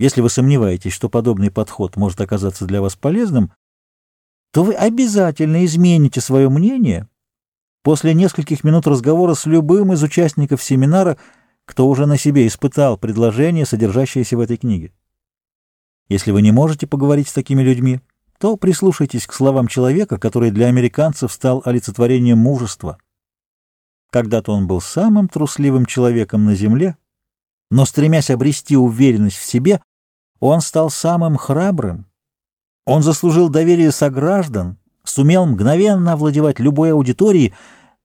Если вы сомневаетесь, что подобный подход может оказаться для вас полезным, то вы обязательно измените свое мнение после нескольких минут разговора с любым из участников семинара, кто уже на себе испытал предложение, содержащееся в этой книге. Если вы не можете поговорить с такими людьми, то прислушайтесь к словам человека, который для американцев стал олицетворением мужества. Когда-то он был самым трусливым человеком на земле, но, стремясь обрести уверенность в себе, он стал самым храбрым. Он заслужил доверие сограждан, сумел мгновенно овладевать любой аудиторией,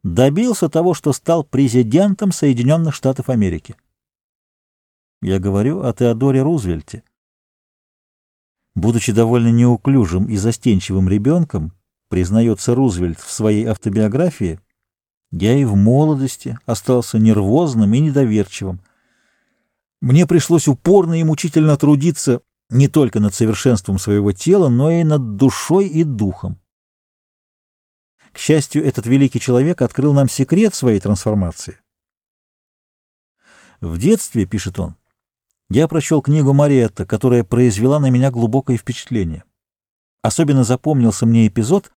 добился того, что стал президентом Соединенных Штатов Америки. Я говорю о Теодоре Рузвельте. Будучи довольно неуклюжим и застенчивым ребенком, признается Рузвельт в своей автобиографии, я и в молодости остался нервозным и недоверчивым. Мне пришлось упорно и мучительно трудиться не только над совершенством своего тела, но и над душой и духом. К счастью, этот великий человек открыл нам секрет своей трансформации. В детстве, пишет он, я прочел книгу Мариетта, которая произвела на меня глубокое впечатление. Особенно запомнился мне эпизод,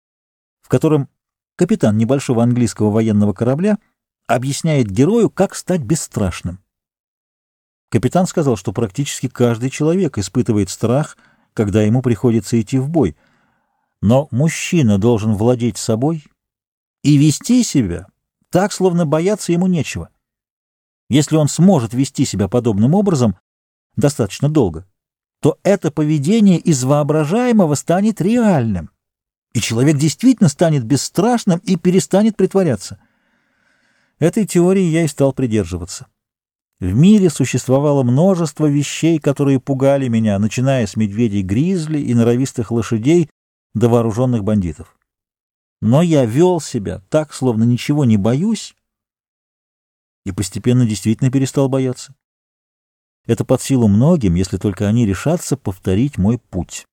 в котором капитан небольшого английского военного корабля объясняет герою, как стать бесстрашным. Капитан сказал, что практически каждый человек испытывает страх, когда ему приходится идти в бой. Но мужчина должен владеть собой и вести себя так, словно бояться ему нечего. Если он сможет вести себя подобным образом достаточно долго, то это поведение из воображаемого станет реальным, и человек действительно станет бесстрашным и перестанет притворяться. Этой теории я и стал придерживаться. В мире существовало множество вещей, которые пугали меня, начиная с медведей-гризли и норовистых лошадей до вооруженных бандитов. Но я вел себя так, словно ничего не боюсь, и постепенно действительно перестал бояться. Это под силу многим, если только они решатся повторить мой путь.